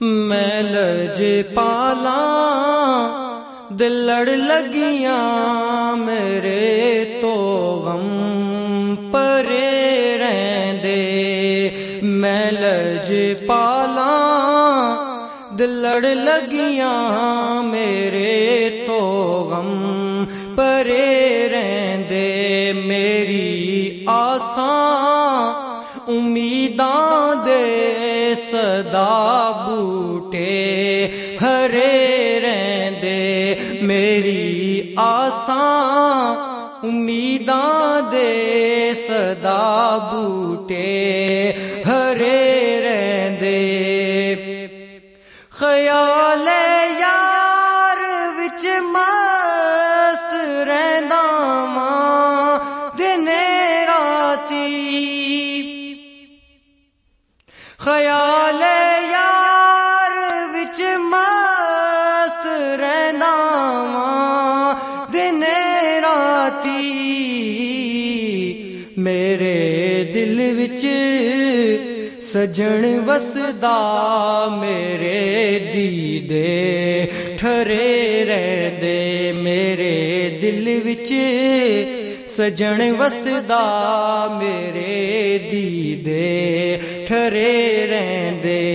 میں لج پالا، دل لڑ لگیاں، میرے تو غم پرے رہندے۔ میں لج پالا، دل لڑ لگیاں دے صدا بوٹے، ہرے رہندے میری آساں امیداں دے صدا بوٹے، ہرے رہندے خیال یار وچ سجن وسدا میرے دیدے، ٹھرے رہدے میرے دل وچ سجن وسدا میرے دیدے، ٹھرے رہندے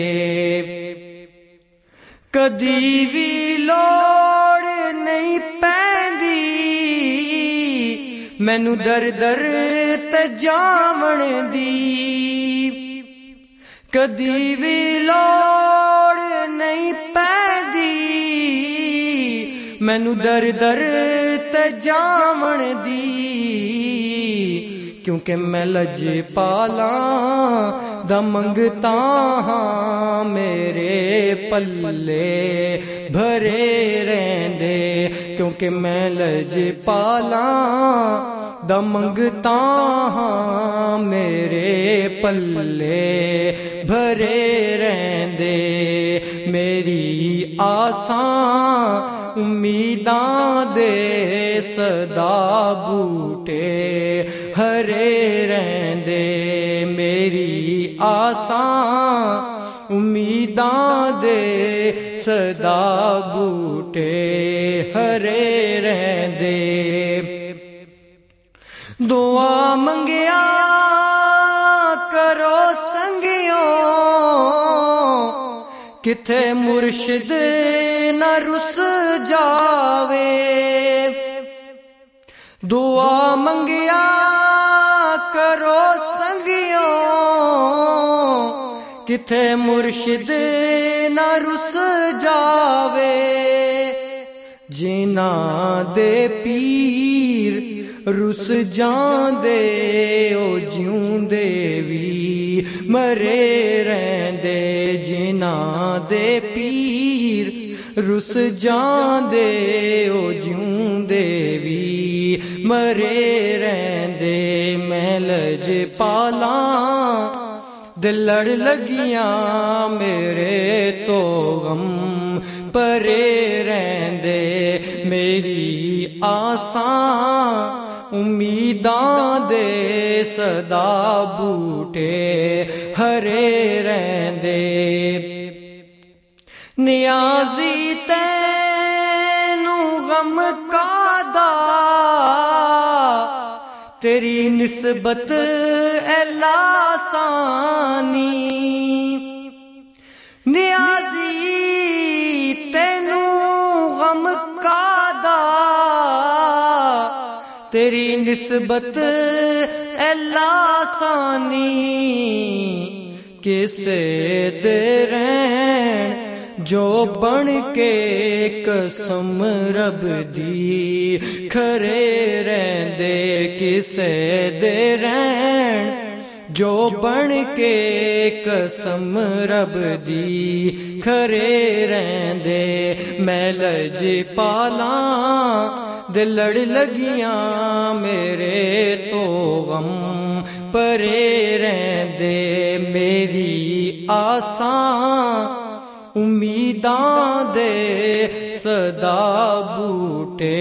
کدی بھی لوڑ نہیں پیندی مینو در در تجاون دی کدی بھی لوڑ نہیں پیندی مینو در در تجاون دی کیونکہ میں لج پالا دا منگتا ہاں میرے پلے بھرے رہندے کیونکہ میں لج پالا دا ہاں میرے پلے بھرے رہندے۔ میری آسان امیداں دے صدا بوٹے ہرے رہندے۔ میری آسان امیداں دے صدا بوٹے ہرے رہندے۔ دعا منگیا کرو سنگیوں، کتھے مرشد نہ رس جاوے۔ دعا منگیا کرو سنگیوں، کتھے مرشد نہ رس جاوے۔ جنا دے پیر، رس جان دے، او جیوں دے وی۔ مرے رہندے جنا دے پیر، رس جان دے، او جیوں دے وی۔ مرے رہندے میں لج پالا دل لڑ لگیاں میرے تو غم۔ پرے رہندے، میری آسان امیداں دے صدا بوٹے ہرے رہندے۔ نیازی تینو غم کا دا، تیری نسبت سانی غم کا دا تیری نسبت سانی کسے دے جو بن کے قسم رب دی کھرے رہندے کسے دے رہن جو بن کے قسم رب دی کھرے رہندے میں لج جی پالا دل لڑ لگیاں میرے تو غم پرے رہ دے میری آسان امیداں دے صدا بوٹے